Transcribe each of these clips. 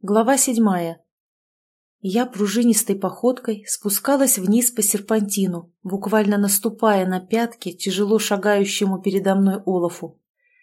Глава седьмая. Я пружинистой походкой спускалась вниз по серпантину, буквально наступая на пятки тяжело шагающему передо мной Олафу.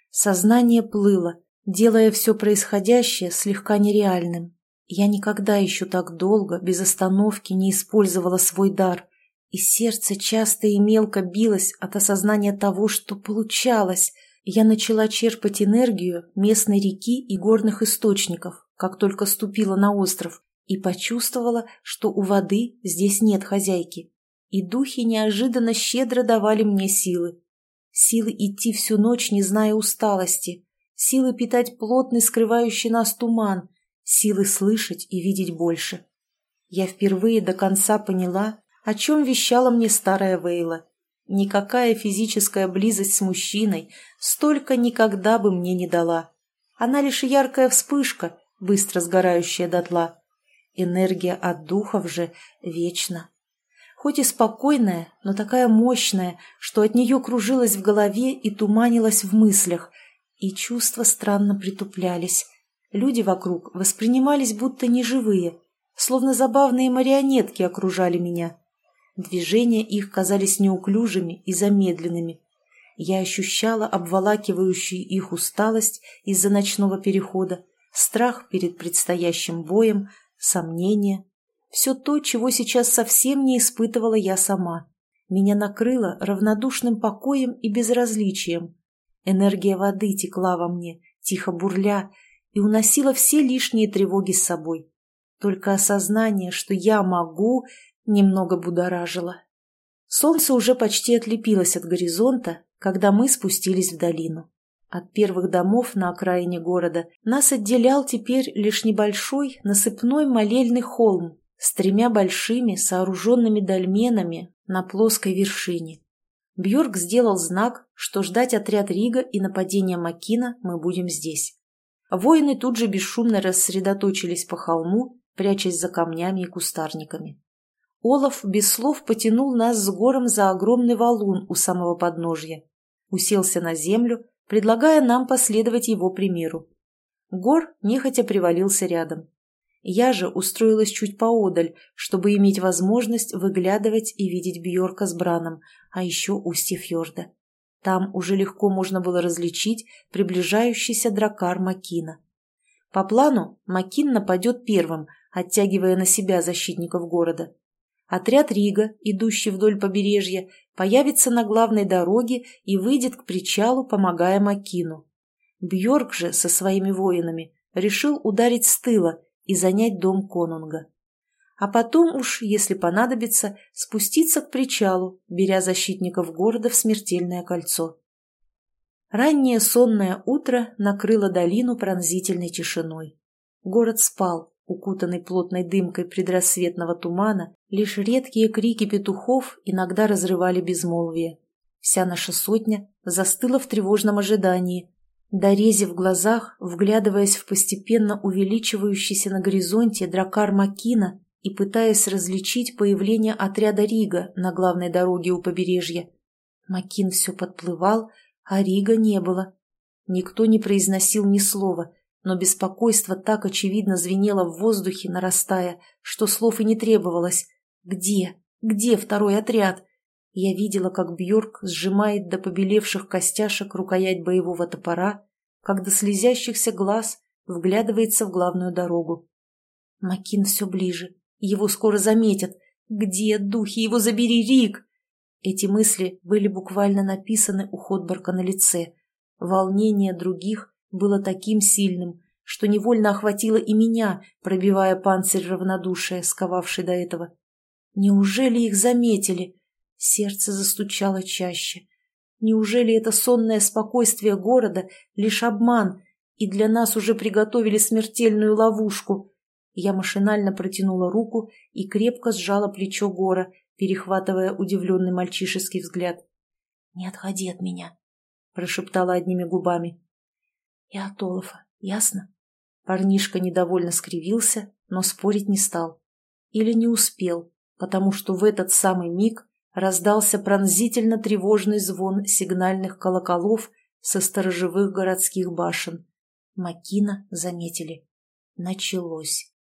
Сознание плыло, делая все происходящее слегка нереальным. Я никогда еще так долго, без остановки, не использовала свой дар, и сердце часто и мелко билось от осознания того, что получалось. Я начала черпать энергию местной реки и горных источников, как только ступила на остров, и почувствовала, что у воды здесь нет хозяйки. И духи неожиданно щедро давали мне силы. Силы идти всю ночь, не зная усталости. Силы питать плотный, скрывающий нас туман. Силы слышать и видеть больше. Я впервые до конца поняла, о чем вещала мне старая Вейла. Никакая физическая близость с мужчиной столько никогда бы мне не дала. Она лишь яркая вспышка, быстро сгорающая дотла. Энергия от духов же вечна. Хоть и спокойная, но такая мощная, что от нее кружилась в голове и туманилась в мыслях, и чувства странно притуплялись. Люди вокруг воспринимались будто неживые, словно забавные марионетки окружали меня. Движения их казались неуклюжими и замедленными. Я ощущала обволакивающую их усталость из-за ночного перехода, страх перед предстоящим боем, сомнения. Все то, чего сейчас совсем не испытывала я сама. Меня накрыло равнодушным покоем и безразличием. Энергия воды текла во мне, тихо бурля, и уносила все лишние тревоги с собой. Только осознание, что я могу, немного будоражило. Солнце уже почти отлепилось от горизонта, когда мы спустились в долину. От первых домов на окраине города нас отделял теперь лишь небольшой насыпной молельный холм с тремя большими сооруженными дольменами на плоской вершине. Бьорк сделал знак, что ждать отряд Рига и нападения Макина мы будем здесь. Воины тут же бесшумно рассредоточились по холму, прячась за камнями и кустарниками. Олаф без слов потянул нас с гором за огромный валун у самого подножья. Уселся на землю, предлагая нам последовать его примеру. Гор нехотя привалился рядом. Я же устроилась чуть поодаль, чтобы иметь возможность выглядывать и видеть Бьорка с Браном, а еще устье фьорда. Там уже легко можно было различить приближающийся дракар Макина. По плану Макин нападет первым, оттягивая на себя защитников города. Отряд Рига, идущий вдоль побережья, появится на главной дороге и выйдет к причалу, помогая Макину. Бьорк же со своими воинами решил ударить с тыла и занять дом конунга. А потом уж, если понадобится, спуститься к причалу, беря защитников города в смертельное кольцо. Раннее сонное утро накрыло долину пронзительной тишиной. Город спал, укутанный плотной дымкой предрассветного тумана, лишь редкие крики петухов иногда разрывали безмолвие. Вся наша сотня застыла в тревожном ожидании, дорезив глазах, вглядываясь в постепенно увеличивающийся на горизонте дракар Макина и пытаясь различить появление отряда Рига на главной дороге у побережья. Макин все подплывал, а Рига не было. Никто не произносил ни слова — но беспокойство так очевидно звенело в воздухе, нарастая, что слов и не требовалось. «Где? Где второй отряд?» Я видела, как Бьорк сжимает до побелевших костяшек рукоять боевого топора, как до слезящихся глаз вглядывается в главную дорогу. Макин все ближе. Его скоро заметят. «Где, духи, его забери, Рик!» Эти мысли были буквально написаны у Ходборка на лице. Волнение других было таким сильным, что невольно охватило и меня, пробивая панцирь равнодушия, сковавший до этого. Неужели их заметили? Сердце застучало чаще. Неужели это сонное спокойствие города — лишь обман, и для нас уже приготовили смертельную ловушку? Я машинально протянула руку и крепко сжала плечо Гора, перехватывая удивленный мальчишеский взгляд. «Не отходи от меня», — прошептала одними губами и от Олафа, ясно? Парнишка недовольно скривился, но спорить не стал. Или не успел, потому что в этот самый миг раздался пронзительно тревожный звон сигнальных колоколов со сторожевых городских башен. Макина заметили. Началось.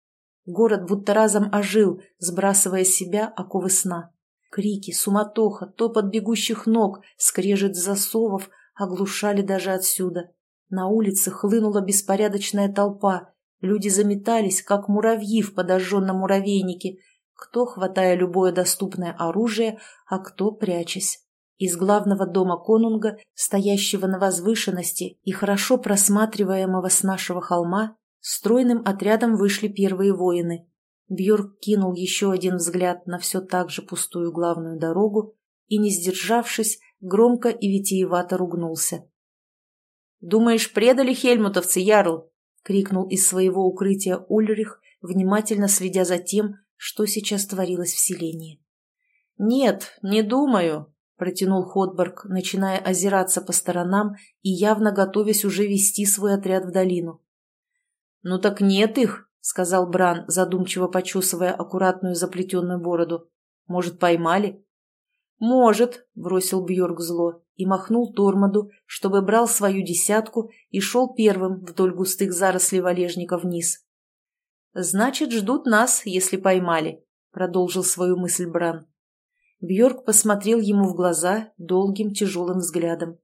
Город будто разом ожил, сбрасывая с себя оковы сна. Крики, суматоха, топот бегущих ног, скрежет засовов оглушали даже отсюда. На улице хлынула беспорядочная толпа. Люди заметались, как муравьи в подожженном муравейнике, кто хватая любое доступное оружие, а кто прячась. Из главного дома конунга, стоящего на возвышенности и хорошо просматриваемого с нашего холма, стройным отрядом вышли первые воины. Бьорк кинул еще один взгляд на все так же пустую главную дорогу и, не сдержавшись, громко и витиевато ругнулся. «Думаешь, предали хельмутовцы, Ярл?» — крикнул из своего укрытия Ульрих, внимательно следя за тем, что сейчас творилось в селении. «Нет, не думаю», — протянул Ходберг, начиная озираться по сторонам и явно готовясь уже вести свой отряд в долину. «Ну так нет их», — сказал Бран, задумчиво почесывая аккуратную заплетенную бороду. «Может, поймали?» «Может», — бросил Бьорк зло и махнул Тормоду, чтобы брал свою десятку и шел первым вдоль густых зарослей валежника вниз. «Значит, ждут нас, если поймали», — продолжил свою мысль Бран. Бьорк посмотрел ему в глаза долгим тяжелым взглядом.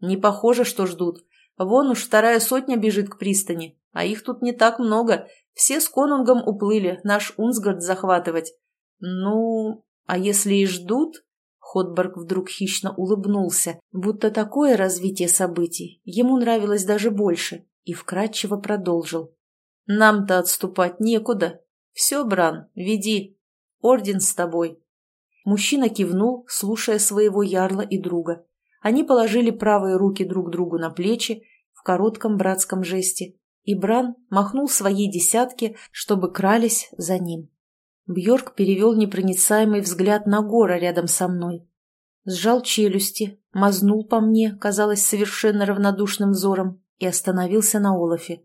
«Не похоже, что ждут. Вон уж вторая сотня бежит к пристани, а их тут не так много. Все с конунгом уплыли, наш Унсгард захватывать. Ну, а если и ждут...» Ходберг вдруг хищно улыбнулся, будто такое развитие событий ему нравилось даже больше, и вкратчиво продолжил. Нам-то отступать некуда. Все, Бран, веди. Орден с тобой. Мужчина кивнул, слушая своего ярла и друга. Они положили правые руки друг другу на плечи в коротком братском жесте, и Бран махнул своей десятке, чтобы крались за ним. Бьорк перевел непроницаемый взгляд на гора рядом со мной. Сжал челюсти, мазнул по мне, казалось, совершенно равнодушным взором, и остановился на Олафе.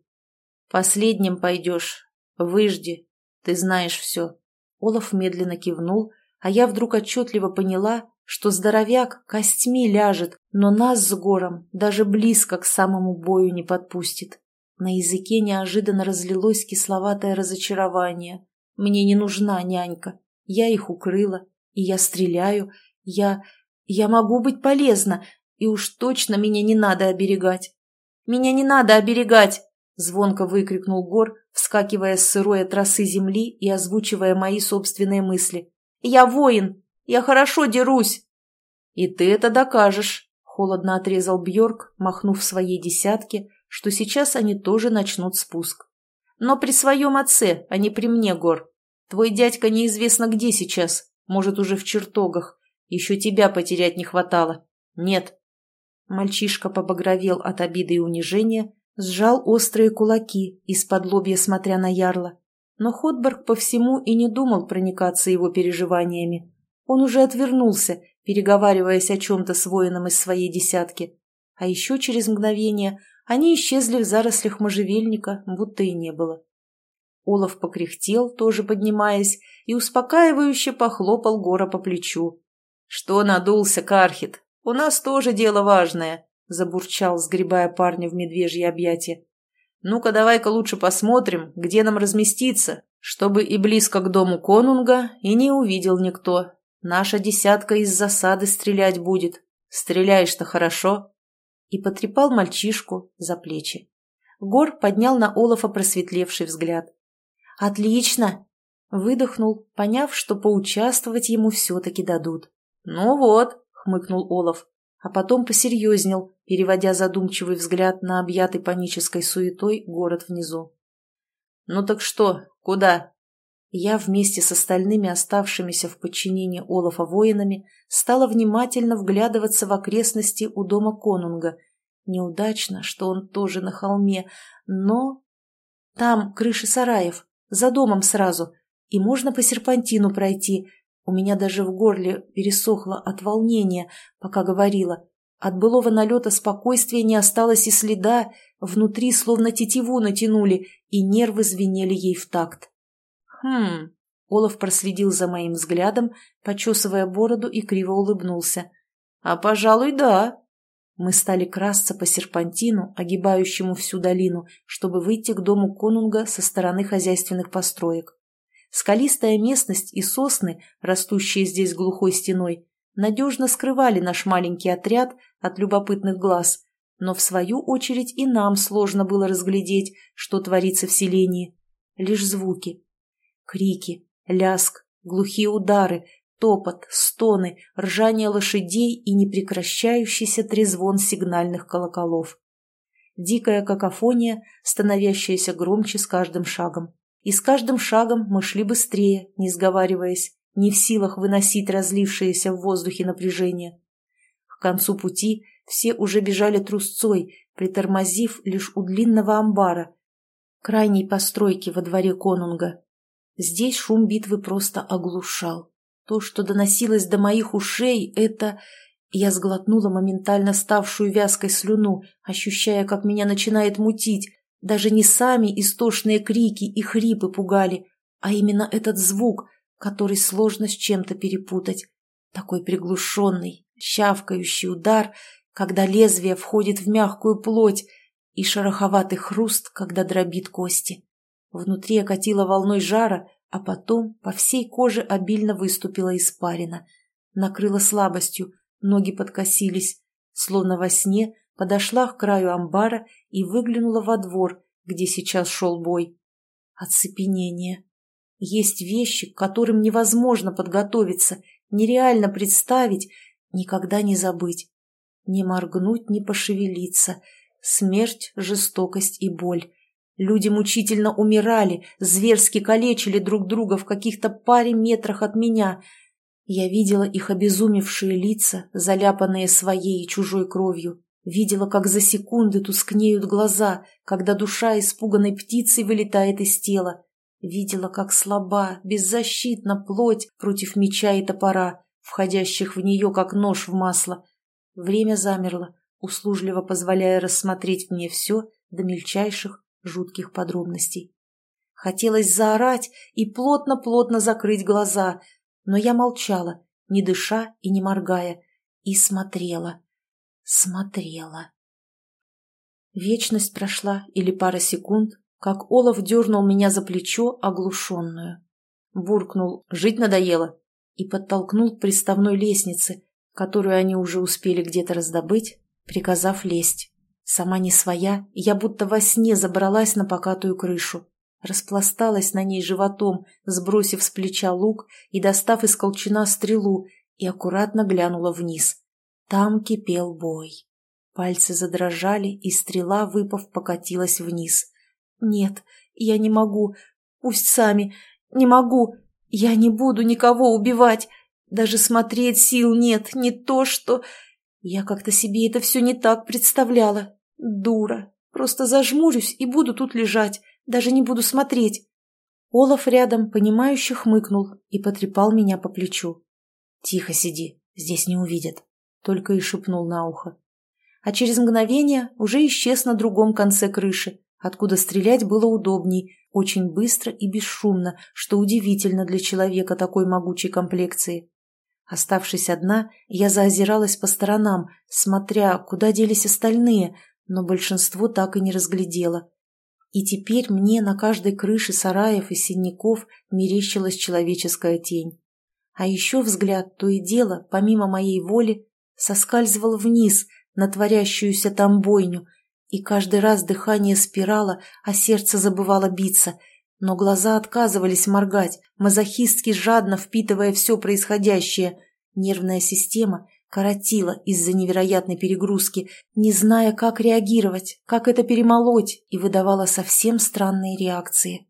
Последним пойдешь. Выжди. Ты знаешь все. Олаф медленно кивнул, а я вдруг отчетливо поняла, что здоровяк костьми ляжет, но нас с гором даже близко к самому бою не подпустит. На языке неожиданно разлилось кисловатое разочарование. Мне не нужна нянька. Я их укрыла, и я стреляю. Я... я могу быть полезна, и уж точно меня не надо оберегать. Меня не надо оберегать! Звонко выкрикнул Гор, вскакивая с сырой от росы земли и озвучивая мои собственные мысли. «Я воин! Я хорошо дерусь!» «И ты это докажешь!» — холодно отрезал Бьорк, махнув своей десятке, что сейчас они тоже начнут спуск. «Но при своем отце, а не при мне, Гор. Твой дядька неизвестно где сейчас, может, уже в чертогах. Еще тебя потерять не хватало. Нет». Мальчишка побагровел от обиды и унижения, Сжал острые кулаки, из-под лобья смотря на Ярла. Но Ходберг по всему и не думал проникаться его переживаниями. Он уже отвернулся, переговариваясь о чем-то с воином из своей десятки. А еще через мгновение они исчезли в зарослях можжевельника, будто и не было. Олаф покряхтел, тоже поднимаясь, и успокаивающе похлопал Гора по плечу. «Что надулся, Кархит? У нас тоже дело важное. — забурчал, сгребая парня в медвежье объятия. «Ну-ка, давай-ка лучше посмотрим, где нам разместиться, чтобы и близко к дому конунга и не увидел никто. Наша десятка из засады стрелять будет. Стреляешь-то хорошо?» И потрепал мальчишку за плечи. Гор поднял на Олафа просветлевший взгляд. «Отлично!» Выдохнул, поняв, что поучаствовать ему все-таки дадут. «Ну вот», — хмыкнул Олаф, а потом посерьезнел, переводя задумчивый взгляд на объятый панической суетой город внизу. «Ну так что, куда?» Я вместе с остальными оставшимися в подчинении Олафа воинами стала внимательно вглядываться в окрестности у дома Конунга. Неудачно, что он тоже на холме, но... Там крыши сараев, за домом сразу, и можно по серпантину пройти, у меня даже в горле пересохло от волнения, пока говорила. От былого налета спокойствия не осталось и следа, внутри словно тетиву натянули, и нервы звенели ей в такт. «Хм...» — Олаф проследил за моим взглядом, почесывая бороду и криво улыбнулся. «А, пожалуй, да. Мы стали красться по серпантину, огибающему всю долину, чтобы выйти к дому конунга со стороны хозяйственных построек. Скалистая местность и сосны, растущие здесь глухой стеной, надежно скрывали наш маленький отряд от любопытных глаз, но в свою очередь и нам сложно было разглядеть, что творится в селении. Лишь звуки. Крики, ляск, глухие удары, топот, стоны, ржание лошадей и непрекращающийся трезвон сигнальных колоколов. Дикая какофония, становящаяся громче с каждым шагом. И с каждым шагом мы шли быстрее, не сговариваясь, не в силах выносить разлившееся в воздухе напряжение. К концу пути все уже бежали трусцой, притормозив лишь у длинного амбара, крайней постройки во дворе конунга. Здесь шум битвы просто оглушал. То, что доносилось до моих ушей, это... Я сглотнула моментально ставшую вязкой слюну, ощущая, как меня начинает мутить. Даже не сами истошные крики и хрипы пугали, а именно этот звук, который сложно с чем-то перепутать. Такой приглушенный, щавкающий удар, когда лезвие входит в мягкую плоть, и шероховатый хруст, когда дробит кости. Внутри окатило волной жара, а потом по всей коже обильно выступила испарина. Накрыла слабостью, ноги подкосились. Словно во сне подошла к краю амбара и выглянула во двор, где сейчас шел бой. Оцепенение. Есть вещи, к которым невозможно подготовиться, нереально представить, никогда не забыть. Не моргнуть, не пошевелиться. Смерть, жестокость и боль. Люди мучительно умирали, зверски калечили друг друга в каких-то паре метрах от меня. Я видела их обезумевшие лица, заляпанные своей и чужой кровью. Видела, как за секунды тускнеют глаза, когда душа испуганной птицей вылетает из тела. Видела, как слаба, беззащитна плоть против меча и топора, входящих в нее, как нож в масло. Время замерло, услужливо позволяя рассмотреть мне все до мельчайших жутких подробностей. Хотелось заорать и плотно-плотно закрыть глаза, но я молчала, не дыша и не моргая, и смотрела, смотрела. Вечность прошла или пара секунд, как Олаф дернул меня за плечо, оглушенную. Буркнул «Жить надоело» и подтолкнул к приставной лестнице, которую они уже успели где-то раздобыть, приказав лезть. Сама не своя, я будто во сне забралась на покатую крышу. Распласталась на ней животом, сбросив с плеча лук и достав из колчана стрелу, и аккуратно глянула вниз. Там кипел бой. Пальцы задрожали, и стрела, выпав, покатилась вниз. «Нет, я не могу. Пусть сами. Не могу. Я не буду никого убивать. Даже смотреть сил нет. Не то, что...» Я как-то себе это все не так представляла. Дура. Просто зажмурюсь и буду тут лежать, даже не буду смотреть. Олаф рядом, понимающе хмыкнул и потрепал меня по плечу. «Тихо сиди, здесь не увидят», — только и шепнул на ухо. А через мгновение уже исчез на другом конце крыши, откуда стрелять было удобней, очень быстро и бесшумно, что удивительно для человека такой могучей комплекции. Оставшись одна, я заозиралась по сторонам, смотря, куда делись остальные, но большинство так и не разглядело. И теперь мне на каждой крыше сараев и синяков мерещилась человеческая тень. А еще взгляд то и дело, помимо моей воли, соскальзывал вниз на творящуюся там бойню, и каждый раз дыхание спирало, а сердце забывало биться, но глаза отказывались моргать, мазохистски жадно впитывая все происходящее. Нервная система коротила из-за невероятной перегрузки, не зная, как реагировать, как это перемолоть, и выдавала совсем странные реакции.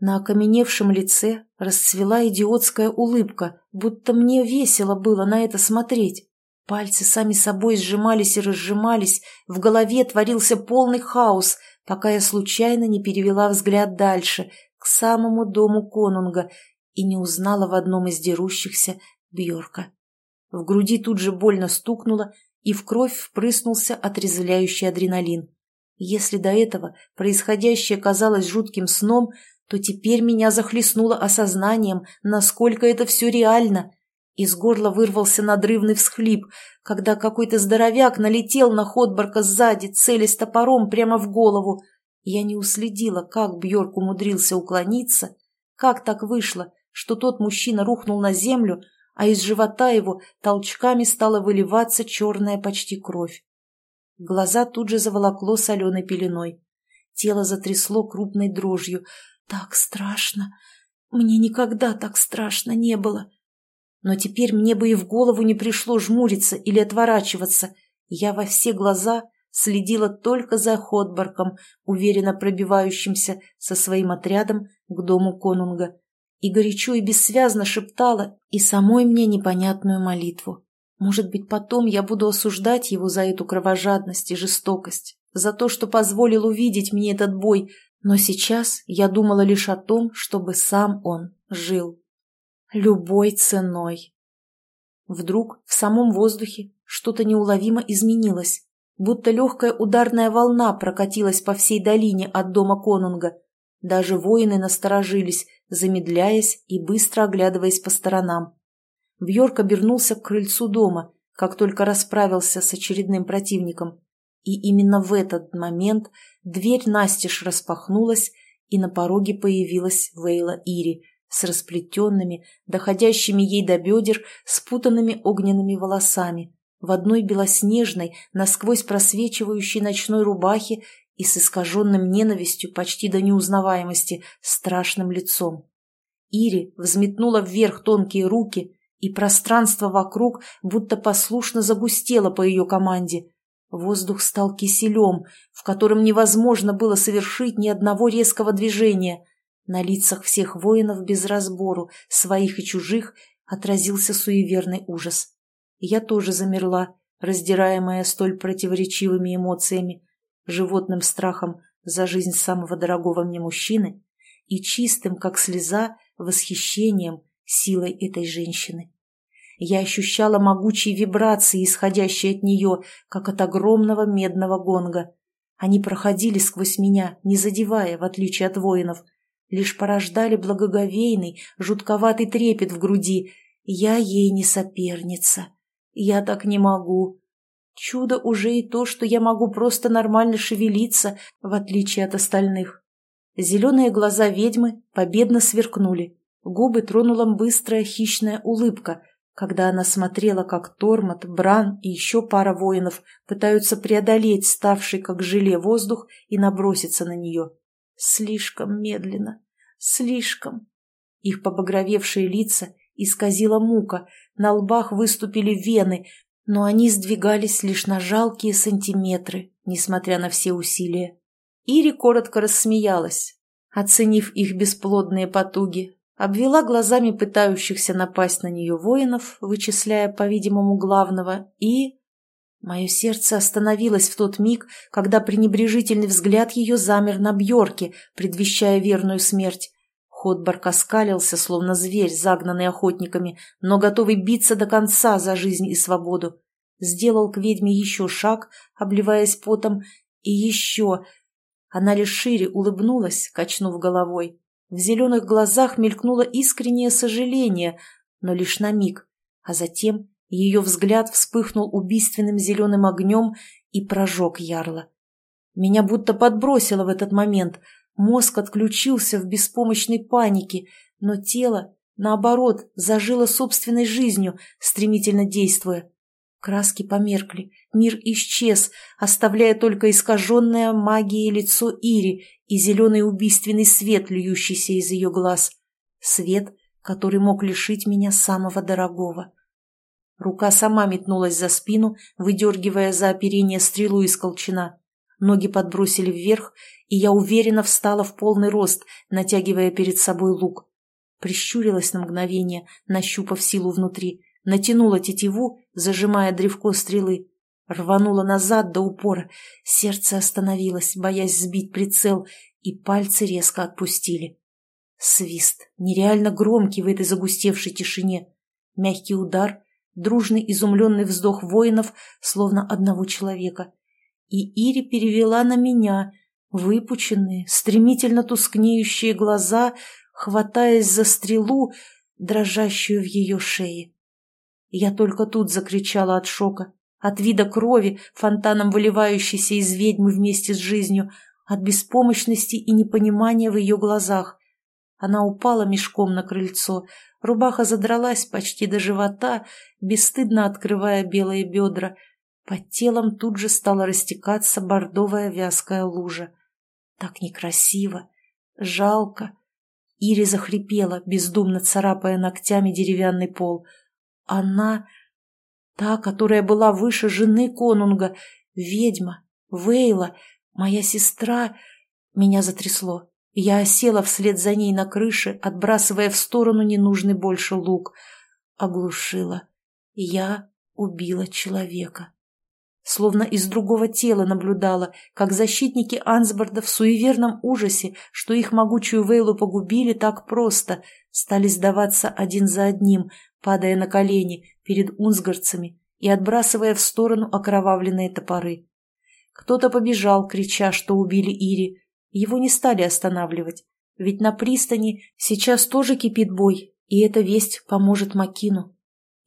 На окаменевшем лице расцвела идиотская улыбка, будто мне весело было на это смотреть. Пальцы сами собой сжимались и разжимались, в голове творился полный хаос, пока я случайно не перевела взгляд дальше, к самому дому конунга, и не узнала в одном из дерущихся Бьорка. В груди тут же больно стукнуло, и в кровь впрыснулся отрезвляющий адреналин. Если до этого происходящее казалось жутким сном, то теперь меня захлестнуло осознанием, насколько это все реально. Из горла вырвался надрывный всхлип, когда какой-то здоровяк налетел на Ходборка сзади, целясь топором прямо в голову. Я не уследила, как Бьорк умудрился уклониться, как так вышло, что тот мужчина рухнул на землю, а из живота его толчками стала выливаться черная почти кровь. Глаза тут же заволокло соленой пеленой. Тело затрясло крупной дрожью. «Так страшно! Мне никогда так страшно не было!» Но теперь мне бы и в голову не пришло жмуриться или отворачиваться. Я во все глаза следила только за Ходборком, уверенно пробивающимся со своим отрядом к дому конунга, и горячо и бессвязно шептала и самой мне непонятную молитву. Может быть, потом я буду осуждать его за эту кровожадность и жестокость, за то, что позволил увидеть мне этот бой, но сейчас я думала лишь о том, чтобы сам он жил. Любой ценой. Вдруг в самом воздухе что-то неуловимо изменилось, будто легкая ударная волна прокатилась по всей долине от дома конунга. Даже воины насторожились, замедляясь и быстро оглядываясь по сторонам. Бьорк обернулся к крыльцу дома, как только расправился с очередным противником. И именно в этот момент дверь настежь распахнулась, и на пороге появилась Вейла Ири с расплетенными, доходящими ей до бедер, спутанными огненными волосами, в одной белоснежной, насквозь просвечивающей ночной рубахе и с искаженным ненавистью почти до неузнаваемости страшным лицом. Ири взметнула вверх тонкие руки, и пространство вокруг будто послушно загустело по ее команде. Воздух стал киселем, в котором невозможно было совершить ни одного резкого движения. На лицах всех воинов без разбору, своих и чужих, отразился суеверный ужас. Я тоже замерла, раздираемая столь противоречивыми эмоциями, животным страхом за жизнь самого дорогого мне мужчины и чистым, как слеза, восхищением силой этой женщины. Я ощущала могучие вибрации, исходящие от нее, как от огромного медного гонга. Они проходили сквозь меня, не задевая, в отличие от воинов, лишь порождали благоговейный, жутковатый трепет в груди. Я ей не соперница. Я так не могу. Чудо уже и то, что я могу просто нормально шевелиться, в отличие от остальных. Зеленые глаза ведьмы победно сверкнули. Губы тронула быстрая хищная улыбка, когда она смотрела, как Тормот, Бран и еще пара воинов пытаются преодолеть ставший как желе воздух и наброситься на нее. Слишком медленно, слишком. Их побагровевшие лица исказила мука, на лбах выступили вены, но они сдвигались лишь на жалкие сантиметры, несмотря на все усилия. Ири коротко рассмеялась, оценив их бесплодные потуги, обвела глазами пытающихся напасть на нее воинов, вычисляя, по-видимому, главного, и... Мое сердце остановилось в тот миг, когда пренебрежительный взгляд ее замер на Бьорке, предвещая верную смерть. Ходбарк оскалился, словно зверь, загнанный охотниками, но готовый биться до конца за жизнь и свободу. Сделал к ведьме еще шаг, обливаясь потом, и еще... Она лишь шире улыбнулась, качнув головой. В зеленых глазах мелькнуло искреннее сожаление, но лишь на миг, а затем ее взгляд вспыхнул убийственным зеленым огнем и прожег ярло. Меня будто подбросило в этот момент, мозг отключился в беспомощной панике, но тело, наоборот, зажило собственной жизнью, стремительно действуя. Краски померкли, мир исчез, оставляя только искаженное магией лицо Ири и зеленый убийственный свет, льющийся из ее глаз. Свет, который мог лишить меня самого дорогого. Рука сама метнулась за спину, выдергивая за оперение стрелу из колчана. Ноги подбросили вверх, и я уверенно встала в полный рост, натягивая перед собой лук. Прищурилась на мгновение, нащупав силу внутри, натянула тетиву, зажимая древко стрелы. Рванула назад до упора. Сердце остановилось, боясь сбить прицел, и пальцы резко отпустили. Свист, нереально громкий в этой загустевшей тишине. Мягкий удар, дружный изумленный вздох воинов, словно одного человека. И Ири перевела на меня выпученные, стремительно тускнеющие глаза, хватаясь за стрелу, дрожащую в ее шее. Я только тут закричала от шока, от вида крови, фонтаном выливающейся из ведьмы вместе с жизнью, от беспомощности и непонимания в ее глазах. Она упала мешком на крыльцо, рубаха задралась почти до живота, бесстыдно открывая белые бедра. Под телом тут же стала растекаться бордовая вязкая лужа. Так некрасиво, жалко. Ири захрипела, бездумно царапая ногтями деревянный пол. Она, та, которая была выше жены конунга, ведьма, Вейла, моя сестра... Меня затрясло. Я осела вслед за ней на крыше, отбрасывая в сторону ненужный больше лук. Оглушила. Я убила человека словно из другого тела наблюдала, как защитники Ансборда в суеверном ужасе, что их могучую Вейлу погубили так просто, стали сдаваться один за одним, падая на колени перед унсгардцами и отбрасывая в сторону окровавленные топоры. Кто-то побежал, крича, что убили Ири. Его не стали останавливать, ведь на пристани сейчас тоже кипит бой, и эта весть поможет Макину.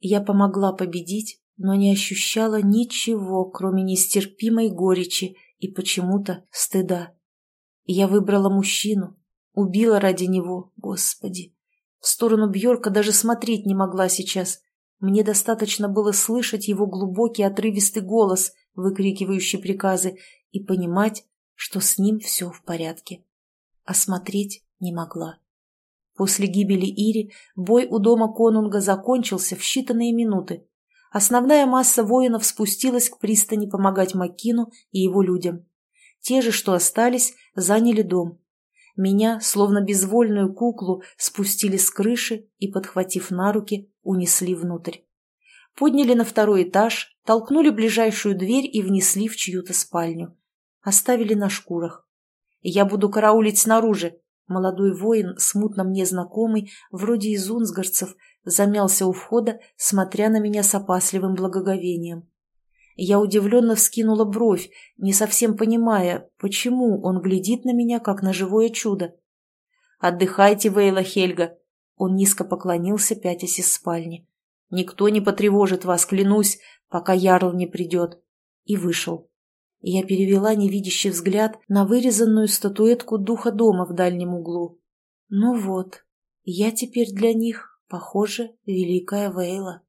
Я помогла победить но не ощущала ничего, кроме нестерпимой горечи и почему-то стыда. Я выбрала мужчину, убила ради него, господи. В сторону Бьорка даже смотреть не могла сейчас. Мне достаточно было слышать его глубокий отрывистый голос, выкрикивающий приказы, и понимать, что с ним все в порядке. А смотреть не могла. После гибели Ири бой у дома конунга закончился в считанные минуты основная масса воинов спустилась к пристани помогать Макину и его людям. Те же, что остались, заняли дом. Меня, словно безвольную куклу, спустили с крыши и, подхватив на руки, унесли внутрь. Подняли на второй этаж, толкнули ближайшую дверь и внесли в чью-то спальню. Оставили на шкурах. «Я буду караулить снаружи», Молодой воин, смутно мне знакомый, вроде из унсгарцев, замялся у входа, смотря на меня с опасливым благоговением. Я удивленно вскинула бровь, не совсем понимая, почему он глядит на меня, как на живое чудо. «Отдыхайте, Вейла Хельга!» Он низко поклонился, пятясь из спальни. «Никто не потревожит вас, клянусь, пока Ярл не придет». И вышел. Я перевела невидящий взгляд на вырезанную статуэтку духа дома в дальнем углу. Ну вот, я теперь для них, похоже, великая Вейла.